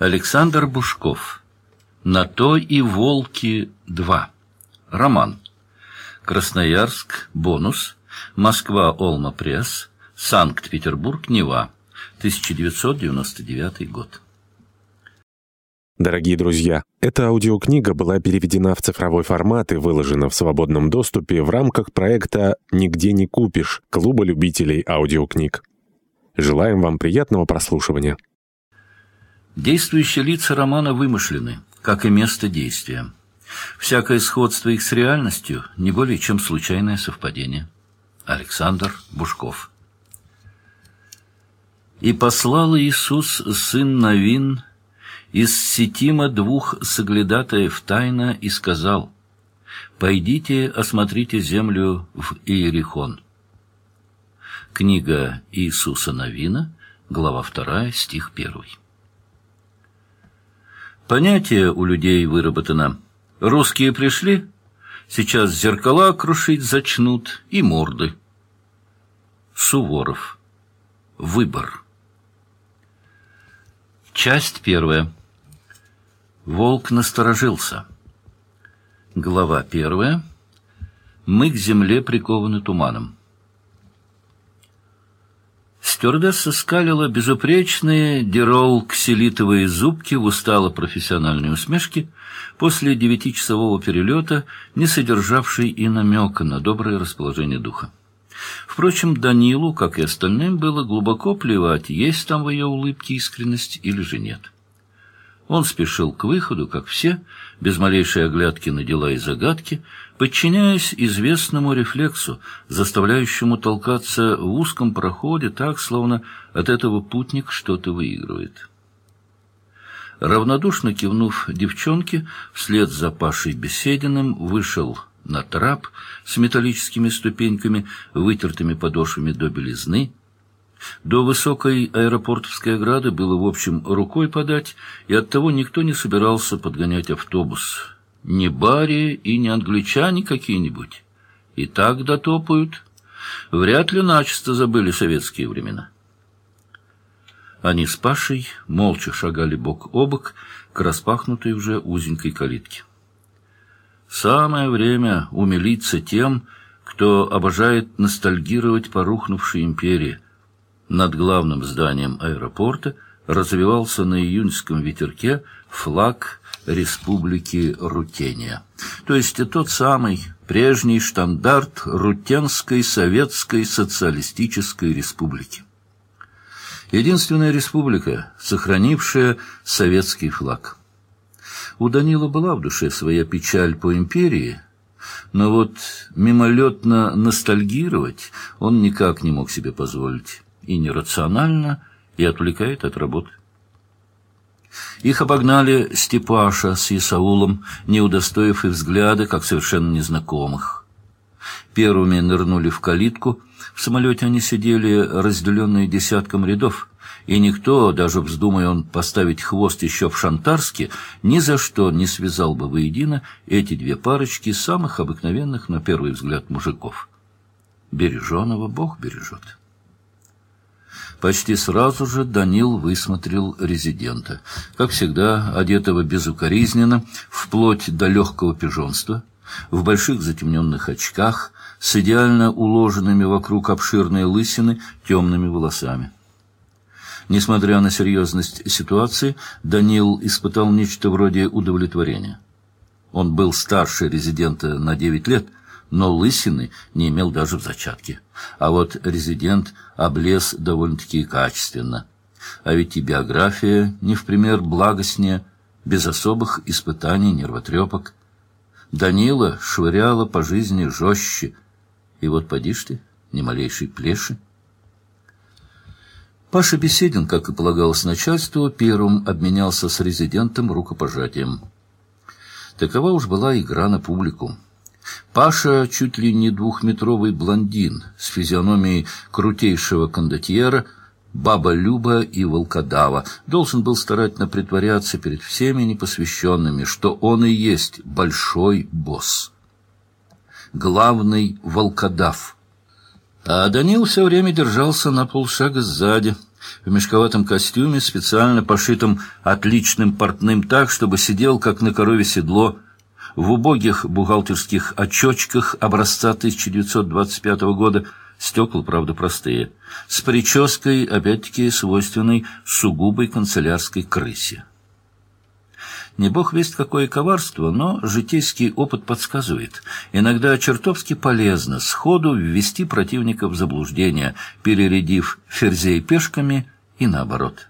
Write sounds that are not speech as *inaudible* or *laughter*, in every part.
Александр Бушков. «На то и волки 2». Роман. Красноярск. Бонус. Москва. Олма Пресс. Санкт-Петербург. Нева. 1999 год. Дорогие друзья, эта аудиокнига была переведена в цифровой формат и выложена в свободном доступе в рамках проекта «Нигде не купишь» Клуба любителей аудиокниг. Желаем вам приятного прослушивания. Действующие лица романа вымышлены, как и место действия. Всякое сходство их с реальностью не более чем случайное совпадение. Александр Бушков «И послал Иисус, сын Навин, из Сетима двух соглядатаев тайно и сказал, «Пойдите, осмотрите землю в Иерихон». Книга Иисуса Новина, глава 2, стих 1. Понятие у людей выработано. Русские пришли, сейчас зеркала крушить зачнут и морды. Суворов. Выбор. Часть первая. Волк насторожился. Глава первая. Мы к земле прикованы туманом. Стюардесса скалила безупречные дирол-кселитовые зубки в устало-профессиональной усмешке после девятичасового перелета, не содержавшей и намека на доброе расположение духа. Впрочем, Данилу, как и остальным, было глубоко плевать, есть там в ее улыбке искренность или же нет. Он спешил к выходу, как все, без малейшей оглядки на дела и загадки, подчиняясь известному рефлексу, заставляющему толкаться в узком проходе так, словно от этого путник что-то выигрывает. Равнодушно кивнув девчонке, вслед за Пашей Бесединым вышел на трап с металлическими ступеньками, вытертыми подошвами до белизны, до высокой аэропортовской ограды было, в общем, рукой подать, и оттого никто не собирался подгонять автобус. Не бари и не англичане какие-нибудь. И так дотопают. Вряд ли начисто забыли советские времена. Они с Пашей молча шагали бок о бок к распахнутой уже узенькой калитке. Самое время умилиться тем, кто обожает ностальгировать по рухнувшей империи – над главным зданием аэропорта развивался на июньском ветерке флаг Республики Рутения. То есть тот самый прежний штандарт Рутенской Советской Социалистической Республики. Единственная республика, сохранившая советский флаг. У Данила была в душе своя печаль по империи, но вот мимолетно ностальгировать он никак не мог себе позволить и нерационально, и отвлекает от работы. Их обогнали Степаша с Исаулом, не удостоив и взгляда, как совершенно незнакомых. Первыми нырнули в калитку. В самолете они сидели, разделенные десятком рядов, и никто, даже вздумая он поставить хвост еще в Шантарске, ни за что не связал бы воедино эти две парочки самых обыкновенных, на первый взгляд, мужиков. Береженого Бог бережет. Почти сразу же Данил высмотрел резидента. Как всегда, одетого безукоризненно, вплоть до легкого пижонства, в больших затемненных очках, с идеально уложенными вокруг обширной лысины темными волосами. Несмотря на серьезность ситуации, Данил испытал нечто вроде удовлетворения. Он был старше резидента на девять лет — но лысины не имел даже в зачатке. А вот резидент облез довольно-таки качественно. А ведь и биография не в пример благостнее, без особых испытаний, нервотрепок. Данила швыряла по жизни жестче. И вот поди ж ты, ни малейшей плеши. Паша Беседин, как и полагалось начальству, первым обменялся с резидентом рукопожатием. Такова уж была игра на публику. Паша чуть ли не двухметровый блондин с физиономией крутейшего кондотьера, баба Люба и волкодава, должен был старательно притворяться перед всеми непосвященными, что он и есть большой босс. Главный волкодав. А Данил все время держался на полшага сзади, в мешковатом костюме, специально пошитом отличным портным так, чтобы сидел, как на корове седло, в убогих бухгалтерских очочках образца 1925 года, стекла, правда, простые, с прической, опять-таки, свойственной сугубой канцелярской крысе. Не бог весть какое коварство, но житейский опыт подсказывает. Иногда чертовски полезно сходу ввести противника в заблуждение, перередив ферзей пешками и наоборот.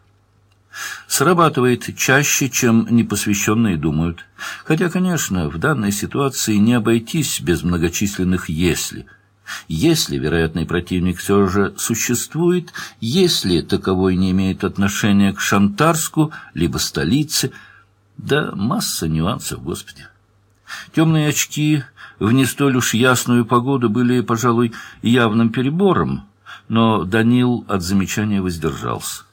Срабатывает чаще, чем непосвященные думают. Хотя, конечно, в данной ситуации не обойтись без многочисленных «если». Если вероятный противник все же существует, если таковой не имеет отношения к Шантарску, либо столице – да масса нюансов, Господи. Темные очки в не столь уж ясную погоду были, пожалуй, явным перебором, но Данил от замечания воздержался.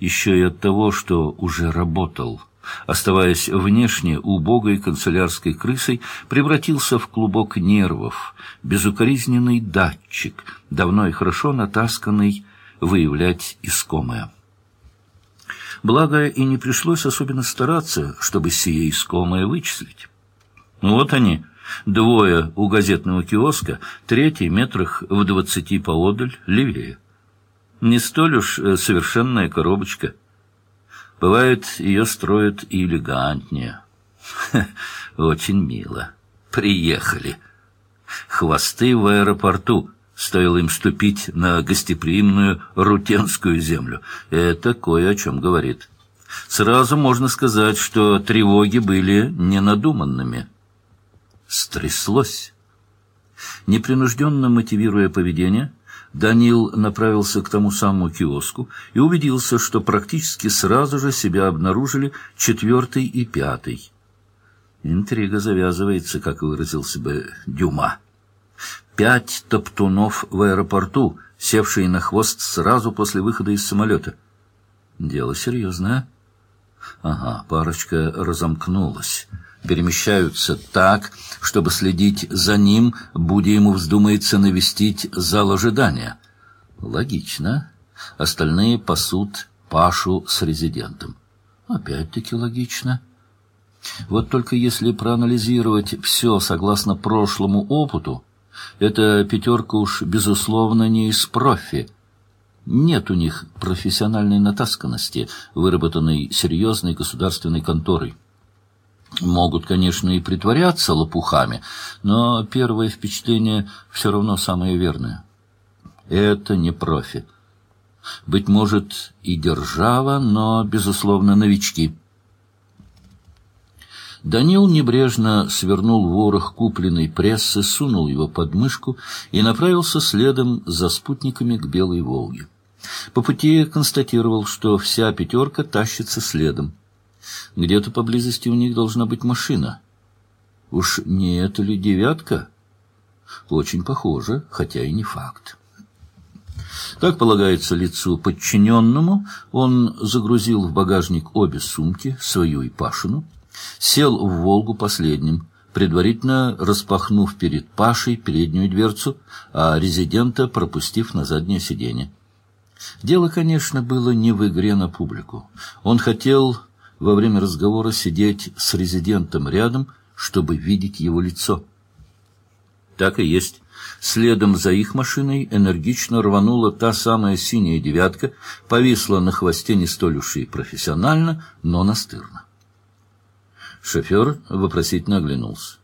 Еще и от того, что уже работал, оставаясь внешне убогой канцелярской крысой, превратился в клубок нервов, безукоризненный датчик, давно и хорошо натасканный выявлять искомое. Благо, и не пришлось особенно стараться, чтобы сие искомое вычислить. Вот они, двое у газетного киоска, третий метрах в двадцати поодаль, левее. Не столь уж э, совершенная коробочка. Бывает, ее строят и элегантнее. *laughs* очень мило. Приехали. Хвосты в аэропорту — Стоило им ступить на гостеприимную рутенскую землю. Это кое о чем говорит. Сразу можно сказать, что тревоги были ненадуманными. Стряслось. Непринужденно мотивируя поведение, Данил направился к тому самому киоску и убедился, что практически сразу же себя обнаружили четвертый и пятый. Интрига завязывается, как выразился бы Дюма пять топтунов в аэропорту, севшие на хвост сразу после выхода из самолета. Дело серьезное. Ага, парочка разомкнулась. Перемещаются так, чтобы следить за ним, будь ему вздумается навестить зал ожидания. Логично. Остальные пасут Пашу с резидентом. Опять-таки логично. Вот только если проанализировать все согласно прошлому опыту, эта пятерка уж, безусловно, не из профи. Нет у них профессиональной натасканности, выработанной серьезной государственной конторой. Могут, конечно, и притворяться лопухами, но первое впечатление все равно самое верное. Это не профи. Быть может, и держава, но, безусловно, новички – Данил небрежно свернул ворох купленной прессы, сунул его под мышку и направился следом за спутниками к Белой Волге. По пути констатировал, что вся пятерка тащится следом. Где-то поблизости у них должна быть машина. Уж не это ли девятка? Очень похоже, хотя и не факт. Как полагается лицу подчиненному, он загрузил в багажник обе сумки, свою и Пашину, Сел в «Волгу» последним, предварительно распахнув перед Пашей переднюю дверцу, а резидента пропустив на заднее сиденье. Дело, конечно, было не в игре на публику. Он хотел во время разговора сидеть с резидентом рядом, чтобы видеть его лицо. Так и есть. Следом за их машиной энергично рванула та самая синяя девятка, повисла на хвосте не столь уж и профессионально, но настырно. Шофер вопросительно оглянулся.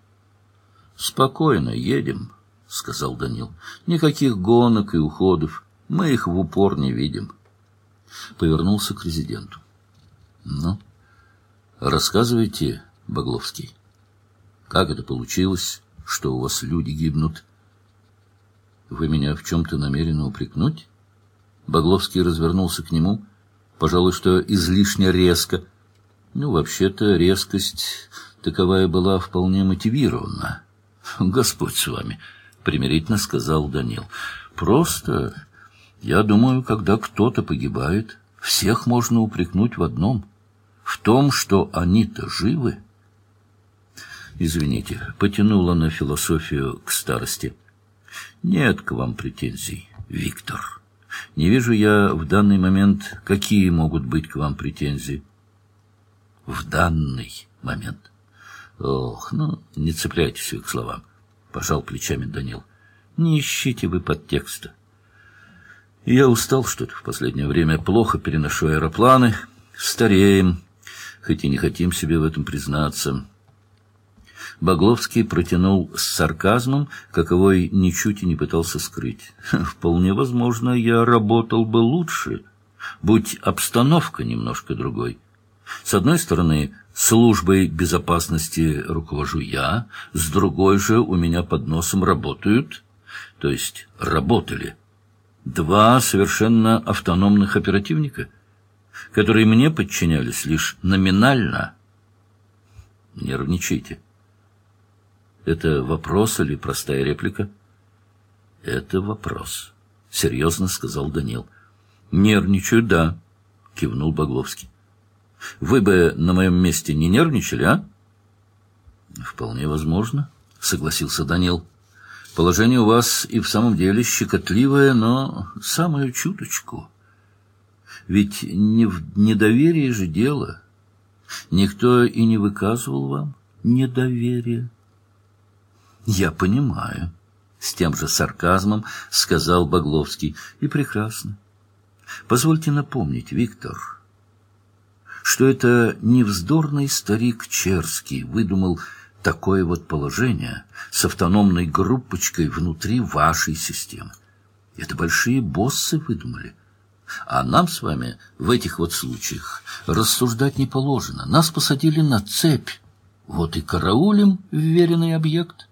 «Спокойно, едем», — сказал Данил. «Никаких гонок и уходов. Мы их в упор не видим». Повернулся к резиденту. «Ну, рассказывайте, Багловский, как это получилось, что у вас люди гибнут?» «Вы меня в чем-то намерены упрекнуть?» Багловский развернулся к нему, пожалуй, что излишне резко, ну, вообще-то, резкость таковая была вполне мотивирована. Господь с вами, примирительно сказал Данил. Просто, я думаю, когда кто-то погибает, всех можно упрекнуть в одном. В том, что они-то живы. Извините, потянула на философию к старости. Нет к вам претензий, Виктор. Не вижу я в данный момент, какие могут быть к вам претензии. В данный момент. Ох, ну, не цепляйтесь к словам, — пожал плечами Данил. Не ищите вы подтекста. Я устал что-то в последнее время, плохо переношу аэропланы, стареем, хоть и не хотим себе в этом признаться. Багловский протянул с сарказмом, каковой ничуть и не пытался скрыть. *laughs* «Вполне возможно, я работал бы лучше, будь обстановка немножко другой. С одной стороны, службой безопасности руковожу я, с другой же у меня под носом работают, то есть работали, два совершенно автономных оперативника, которые мне подчинялись лишь номинально. Нервничайте. Это вопрос или простая реплика? Это вопрос, серьезно сказал Данил. Нервничаю, да, кивнул Багловский. Вы бы на моем месте не нервничали, а? Вполне возможно, согласился Данил. Положение у вас и в самом деле щекотливое, но самую чуточку. Ведь не в недоверии же дело. Никто и не выказывал вам недоверия. «Я понимаю», — с тем же сарказмом сказал Багловский. «И прекрасно. Позвольте напомнить, Виктор, что это не вздорный старик Черский выдумал такое вот положение с автономной группочкой внутри вашей системы. Это большие боссы выдумали. А нам с вами в этих вот случаях рассуждать не положено. Нас посадили на цепь. Вот и караулим вверенный объект.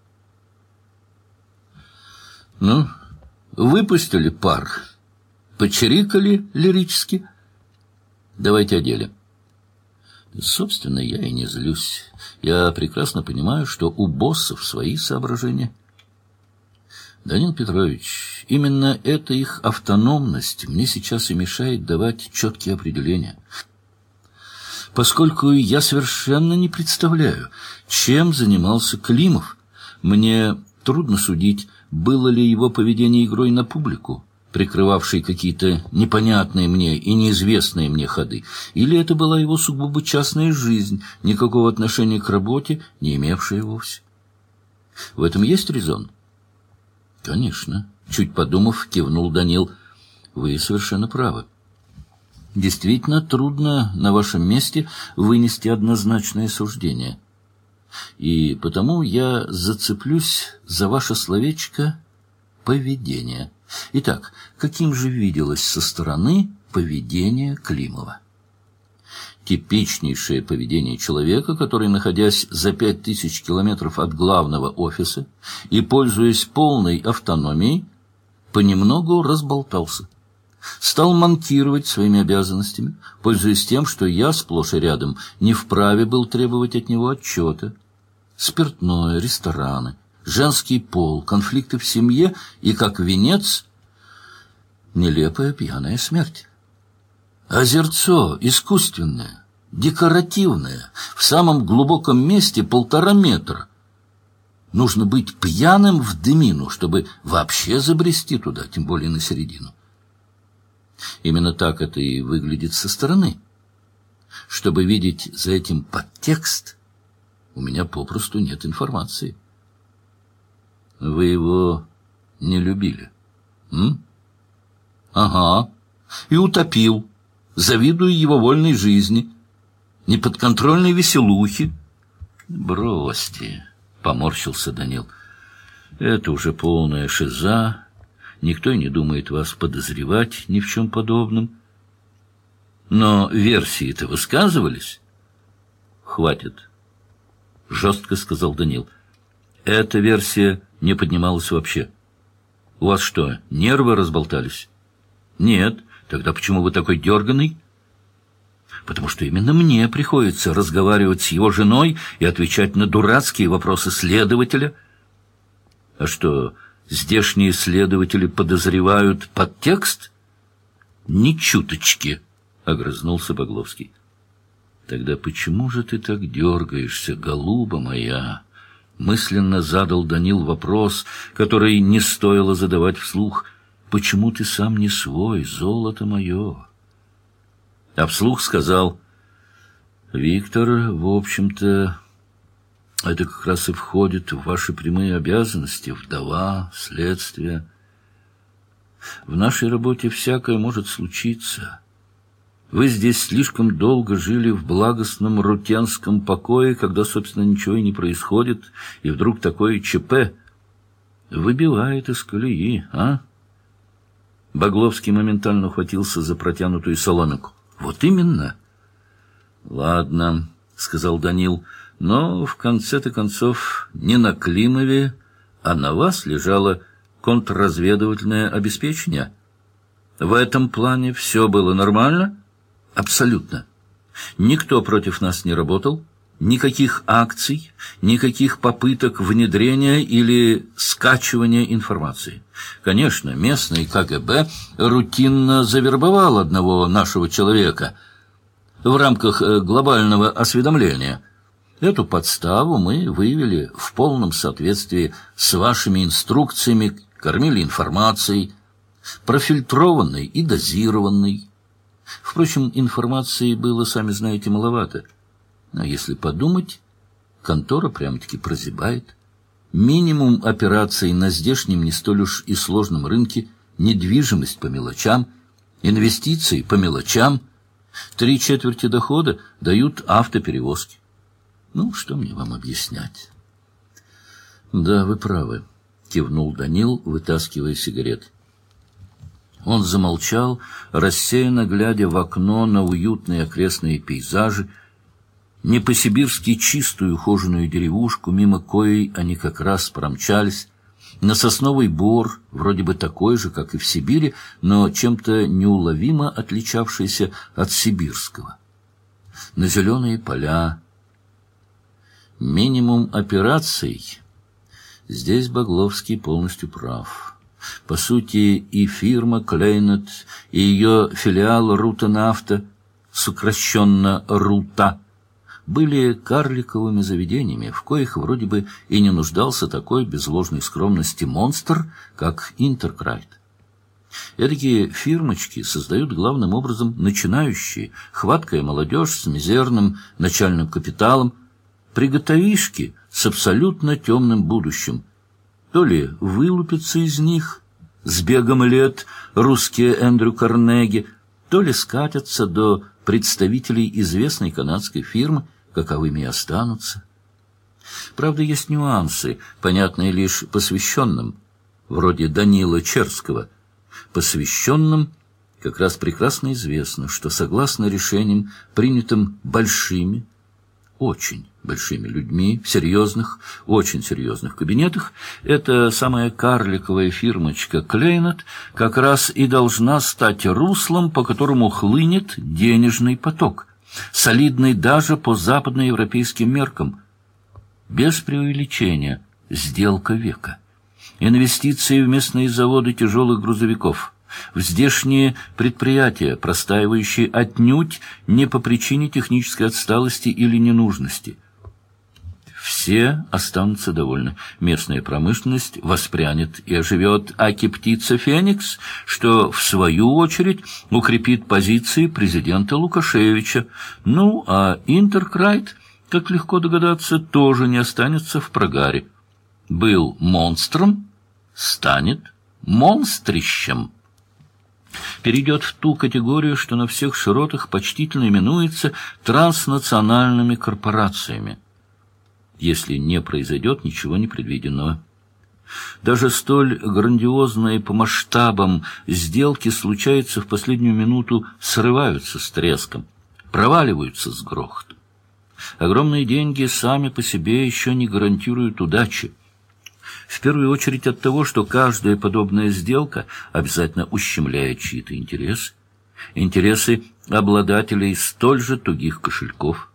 Ну, выпустили пар, почирикали лирически. Давайте о деле. Собственно, я и не злюсь. Я прекрасно понимаю, что у боссов свои соображения. Данил Петрович, именно эта их автономность мне сейчас и мешает давать четкие определения. Поскольку я совершенно не представляю, чем занимался Климов, мне трудно судить, было ли его поведение игрой на публику, прикрывавшей какие-то непонятные мне и неизвестные мне ходы, или это была его сугубо частная жизнь, никакого отношения к работе не имевшая вовсе. В этом есть резон? Конечно, чуть подумав, кивнул Данил. Вы совершенно правы. Действительно трудно на вашем месте вынести однозначное суждение — и потому я зацеплюсь за ваше словечко «поведение». Итак, каким же виделось со стороны поведение Климова? Типичнейшее поведение человека, который, находясь за пять тысяч километров от главного офиса и пользуясь полной автономией, понемногу разболтался. Стал манкировать своими обязанностями, пользуясь тем, что я сплошь и рядом не вправе был требовать от него отчета спиртное, рестораны, женский пол, конфликты в семье и, как венец, нелепая пьяная смерть. Озерцо искусственное, декоративное, в самом глубоком месте полтора метра. Нужно быть пьяным в дымину, чтобы вообще забрести туда, тем более на середину. Именно так это и выглядит со стороны. Чтобы видеть за этим подтекст – у меня попросту нет информации. Вы его не любили? М? Ага. И утопил, завидуя его вольной жизни, неподконтрольной веселухе. Бросьте, поморщился Данил. Это уже полная шиза. Никто и не думает вас подозревать ни в чем подобном. Но версии-то высказывались. Хватит. — жестко сказал Данил. «Эта версия не поднималась вообще. У вас что, нервы разболтались?» «Нет. Тогда почему вы такой дерганый?» «Потому что именно мне приходится разговаривать с его женой и отвечать на дурацкие вопросы следователя». «А что, здешние следователи подозревают подтекст?» «Ни чуточки», — огрызнулся Багловский. Тогда почему же ты так дергаешься, голуба моя? Мысленно задал Данил вопрос, который не стоило задавать вслух. почему ты сам не свой, золото мое? А вслух сказал, Виктор, в общем-то, это как раз и входит в ваши прямые обязанности, вдова, следствие. В нашей работе всякое может случиться. Вы здесь слишком долго жили в благостном рутенском покое, когда, собственно, ничего и не происходит, и вдруг такое ЧП выбивает из колеи, а? Багловский моментально ухватился за протянутую соломинку. «Вот именно!» «Ладно», — сказал Данил, — «но в конце-то концов не на Климове, а на вас лежало контрразведывательное обеспечение. В этом плане все было нормально?» Абсолютно. Никто против нас не работал, никаких акций, никаких попыток внедрения или скачивания информации. Конечно, местный КГБ рутинно завербовал одного нашего человека в рамках э, глобального осведомления. Эту подставу мы выявили в полном соответствии с вашими инструкциями, кормили информацией, профильтрованной и дозированной, Впрочем, информации было, сами знаете, маловато. А если подумать, контора прямо-таки прозябает. Минимум операций на здешнем не столь уж и сложном рынке, недвижимость по мелочам, инвестиции по мелочам, три четверти дохода дают автоперевозки. Ну, что мне вам объяснять? Да, вы правы, кивнул Данил, вытаскивая сигарет. Он замолчал, рассеянно глядя в окно на уютные окрестные пейзажи, не по-сибирски чистую ухоженную деревушку, мимо коей они как раз промчались, на сосновый бор, вроде бы такой же, как и в Сибири, но чем-то неуловимо отличавшийся от сибирского. На зеленые поля. Минимум операций. Здесь Багловский полностью прав. По сути, и фирма Клейнет, и ее филиал Рута-Нафта, сокращенно Рута, были карликовыми заведениями, в коих вроде бы и не нуждался такой без ложной скромности монстр, как Интеркрайт. Эдакие фирмочки создают главным образом начинающие, хваткая молодежь с мизерным начальным капиталом, приготовишки с абсолютно темным будущим, то ли вылупятся из них с бегом лет русские Эндрю Карнеги, то ли скатятся до представителей известной канадской фирмы, каковыми и останутся. Правда, есть нюансы, понятные лишь посвященным, вроде Данила Черского. Посвященным как раз прекрасно известно, что согласно решениям, принятым большими, очень большими людьми в серьезных, очень серьезных кабинетах, эта самая карликовая фирмочка Клейнет как раз и должна стать руслом, по которому хлынет денежный поток, солидный даже по западноевропейским меркам. Без преувеличения, сделка века. Инвестиции в местные заводы тяжелых грузовиков – в здешние предприятия, простаивающие отнюдь не по причине технической отсталости или ненужности. Все останутся довольны. Местная промышленность воспрянет и оживет, аки птица Феникс, что, в свою очередь, укрепит позиции президента Лукашевича. Ну, а Интеркрайт, как легко догадаться, тоже не останется в прогаре. Был монстром, станет монстрищем перейдет в ту категорию, что на всех широтах почтительно именуется транснациональными корпорациями, если не произойдет ничего непредвиденного. Даже столь грандиозные по масштабам сделки случаются в последнюю минуту, срываются с треском, проваливаются с грохотом. Огромные деньги сами по себе еще не гарантируют удачи. В первую очередь от того, что каждая подобная сделка обязательно ущемляет чьи-то интересы, интересы обладателей столь же тугих кошельков.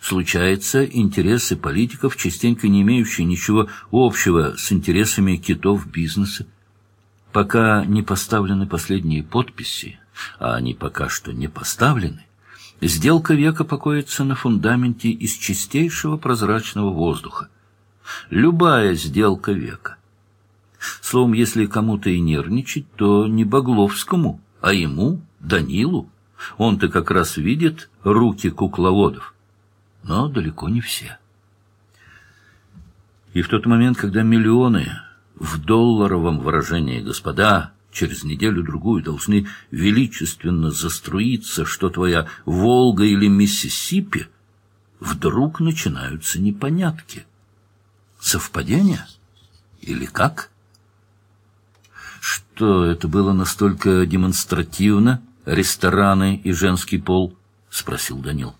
Случается, интересы политиков, частенько не имеющие ничего общего с интересами китов бизнеса. Пока не поставлены последние подписи, а они пока что не поставлены, сделка века покоится на фундаменте из чистейшего прозрачного воздуха любая сделка века. Словом, если кому-то и нервничать, то не Багловскому, а ему, Данилу. Он-то как раз видит руки кукловодов. Но далеко не все. И в тот момент, когда миллионы в долларовом выражении «господа» через неделю-другую должны величественно заструиться, что твоя Волга или Миссисипи, вдруг начинаются непонятки. Совпадение? Или как? Что это было настолько демонстративно, рестораны и женский пол? Спросил Данил.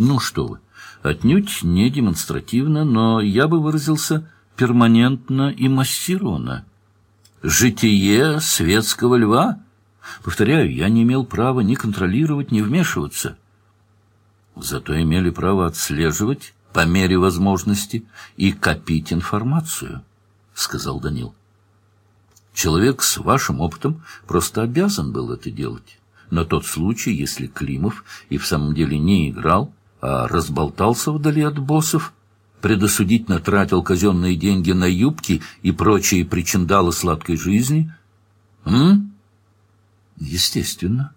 Ну что вы, отнюдь не демонстративно, но я бы выразился перманентно и массированно. Житие светского льва? Повторяю, я не имел права ни контролировать, ни вмешиваться. Зато имели право отслеживать по мере возможности и копить информацию, — сказал Данил. Человек с вашим опытом просто обязан был это делать. На тот случай, если Климов и в самом деле не играл, а разболтался вдали от боссов, предосудительно тратил казенные деньги на юбки и прочие причиндалы сладкой жизни? М? Естественно.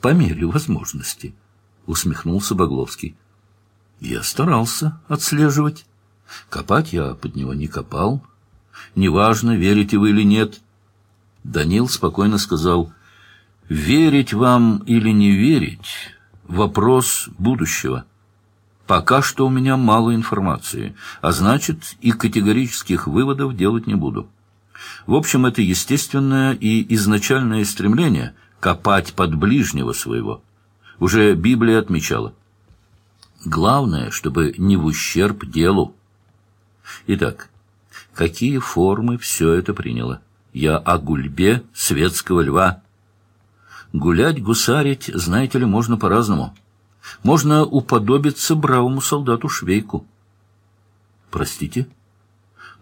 По мере возможности, — усмехнулся Багловский. Я старался отслеживать. Копать я под него не копал. Неважно, верите вы или нет. Данил спокойно сказал, «Верить вам или не верить — вопрос будущего. Пока что у меня мало информации, а значит, и категорических выводов делать не буду. В общем, это естественное и изначальное стремление — копать под ближнего своего. Уже Библия отмечала — Главное, чтобы не в ущерб делу. Итак, какие формы все это приняло? Я о гульбе светского льва. Гулять, гусарить, знаете ли, можно по-разному. Можно уподобиться бравому солдату Швейку. Простите?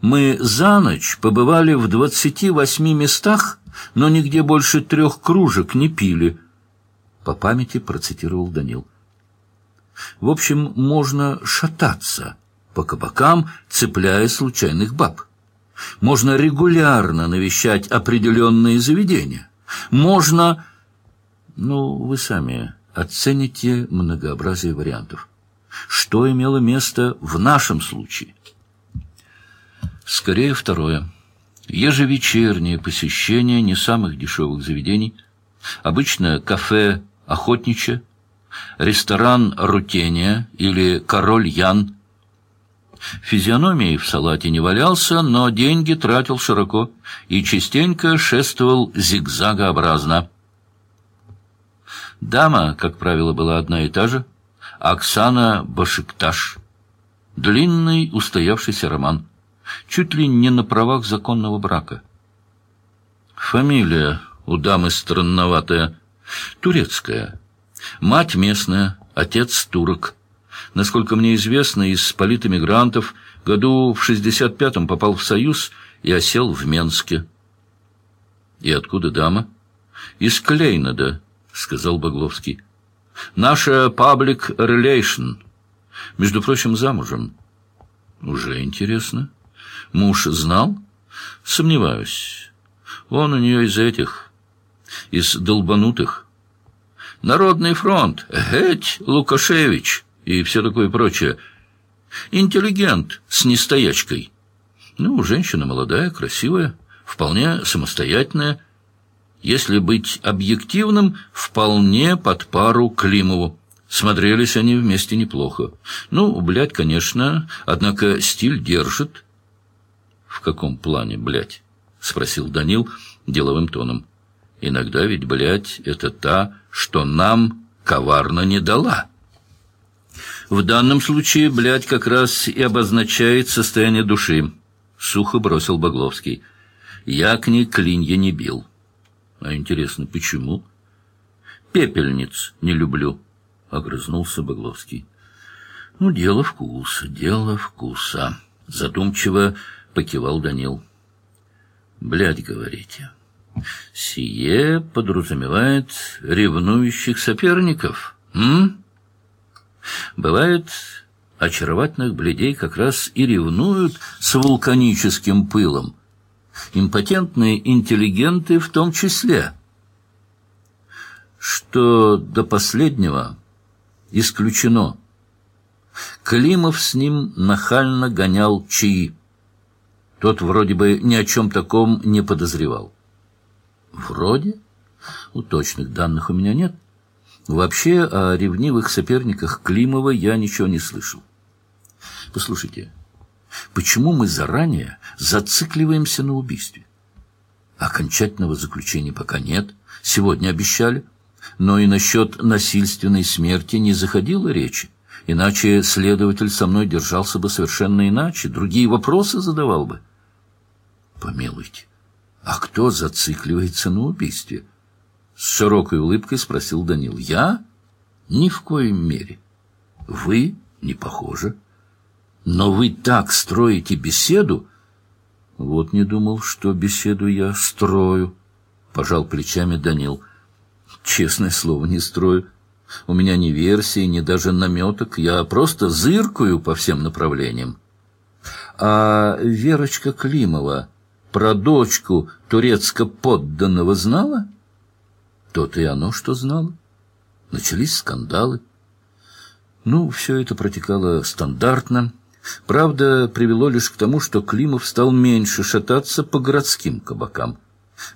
Мы за ночь побывали в двадцати восьми местах, но нигде больше трех кружек не пили. По памяти процитировал Данил. В общем, можно шататься по кабакам, цепляя случайных баб. Можно регулярно навещать определенные заведения. Можно... Ну, вы сами оцените многообразие вариантов. Что имело место в нашем случае? Скорее второе. Ежевечернее посещение не самых дешевых заведений, обычно кафе «Охотничье», ресторан «Рутения» или «Король Ян». Физиономии в салате не валялся, но деньги тратил широко и частенько шествовал зигзагообразно. Дама, как правило, была одна и та же, Оксана Башикташ. Длинный устоявшийся роман, чуть ли не на правах законного брака. Фамилия у дамы странноватая, турецкая, Мать местная, отец турок. Насколько мне известно, из политэмигрантов году в 65-м попал в Союз и осел в Менске. «И откуда дама?» «Из Клейнада», — сказал Багловский. «Наша паблик релейшн. Между прочим, замужем». «Уже интересно. Муж знал?» «Сомневаюсь. Он у нее из этих, из долбанутых». Народный фронт, Геть Лукашевич и все такое прочее. Интеллигент с нестоячкой. Ну, женщина молодая, красивая, вполне самостоятельная. Если быть объективным, вполне под пару Климову. Смотрелись они вместе неплохо. Ну, блядь, конечно, однако стиль держит. — В каком плане, блядь? — спросил Данил деловым тоном. — Иногда ведь, блядь, это та что нам коварно не дала. В данном случае, блядь, как раз и обозначает состояние души, — сухо бросил Багловский. Я к ней клинья не бил. А интересно, почему? Пепельниц не люблю, — огрызнулся Багловский. Ну, дело вкуса, дело вкуса, — задумчиво покивал Данил. Блядь, говорите. Сие подразумевает ревнующих соперников, м? Бывает, очаровательных бледей как раз и ревнуют с вулканическим пылом, импотентные интеллигенты в том числе. Что до последнего исключено. Климов с ним нахально гонял чаи. Тот вроде бы ни о чем таком не подозревал. Вроде? У точных данных у меня нет. Вообще о ревнивых соперниках Климова я ничего не слышал. Послушайте, почему мы заранее зацикливаемся на убийстве? Окончательного заключения пока нет. Сегодня обещали. Но и насчет насильственной смерти не заходило речи. Иначе следователь со мной держался бы совершенно иначе, другие вопросы задавал бы. Помилуйте, а кто зацикливается на убийстве? С широкой улыбкой спросил Данил. Я? Ни в коем мере. Вы? Не похоже. Но вы так строите беседу? Вот не думал, что беседу я строю, пожал плечами Данил. Честное слово, не строю. У меня ни версии, ни даже наметок. Я просто зыркаю по всем направлениям. А Верочка Климова про дочку турецко-подданного знала? То-то и оно, что знала. Начались скандалы. Ну, все это протекало стандартно. Правда, привело лишь к тому, что Климов стал меньше шататься по городским кабакам.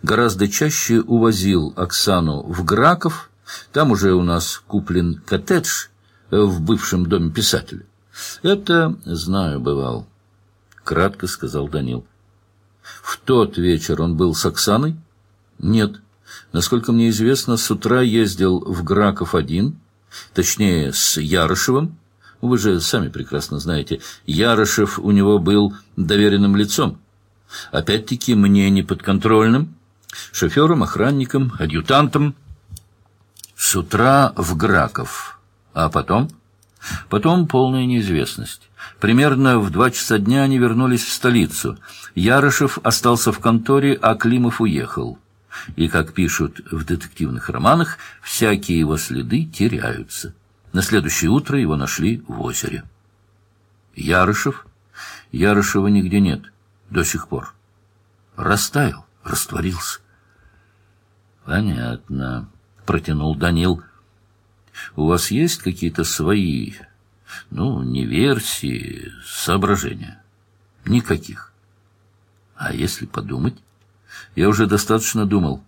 Гораздо чаще увозил Оксану в Граков, там уже у нас куплен коттедж в бывшем доме писателя. Это, знаю, бывал, — кратко сказал Данил. В тот вечер он был с Оксаной? Нет. Насколько мне известно, с утра ездил в Граков один, точнее, с Ярышевым. Вы же сами прекрасно знаете, Ярышев у него был доверенным лицом. Опять-таки, мне не подконтрольным, шофером, охранником, адъютантом — с утра в Граков. А потом? Потом полная неизвестность. Примерно в два часа дня они вернулись в столицу. Ярышев остался в конторе, а Климов уехал. И, как пишут в детективных романах, всякие его следы теряются. На следующее утро его нашли в озере. Ярышев? Ярышева нигде нет. До сих пор. Растаял, растворился. Понятно протянул Данил. У вас есть какие-то свои, ну, не версии, соображения? Никаких. А если подумать? Я уже достаточно думал.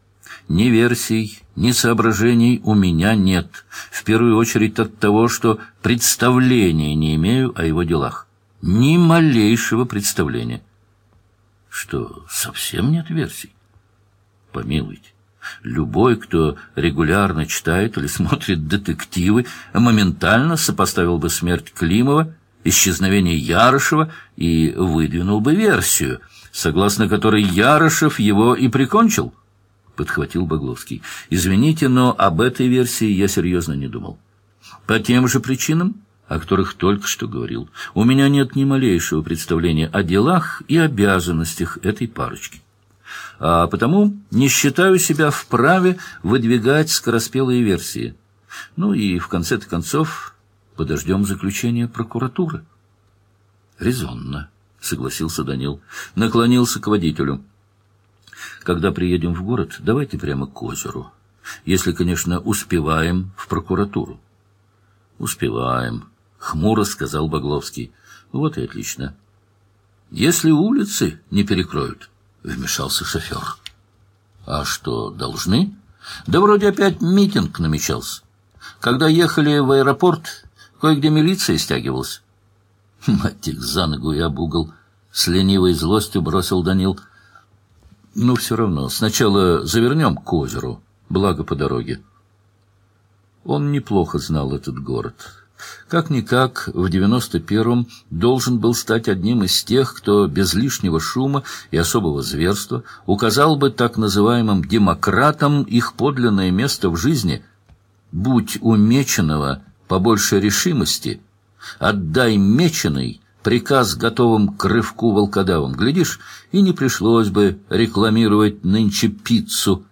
Ни версий, ни соображений у меня нет. В первую очередь от того, что представления не имею о его делах. Ни малейшего представления. Что, совсем нет версий? Помилуйте. Любой, кто регулярно читает или *laughs* смотрит детективы, моментально сопоставил бы смерть Климова, исчезновение Ярышева и выдвинул бы версию, согласно которой Ярышев его и прикончил, — подхватил Багловский. Извините, но об этой версии я серьезно не думал. По тем же причинам, о которых только что говорил, у меня нет ни малейшего представления о делах и обязанностях этой парочки а потому не считаю себя вправе выдвигать скороспелые версии. Ну и в конце-то концов подождем заключения прокуратуры. Резонно, согласился Данил, наклонился к водителю. Когда приедем в город, давайте прямо к озеру. Если, конечно, успеваем в прокуратуру. Успеваем, хмуро сказал Багловский. Вот и отлично. Если улицы не перекроют, — вмешался шофер. «А что, должны?» «Да вроде опять митинг намечался. Когда ехали в аэропорт, кое-где милиция стягивалась». «Мать их за ногу и об угол!» — с ленивой злостью бросил Данил. «Ну, все равно, сначала завернем к озеру, благо по дороге». Он неплохо знал этот город. Как-никак, в 91-м должен был стать одним из тех, кто без лишнего шума и особого зверства указал бы так называемым «демократам» их подлинное место в жизни. «Будь у Меченого побольше решимости, отдай Меченый приказ готовым к рывку волкодавам. Глядишь, и не пришлось бы рекламировать нынче пиццу»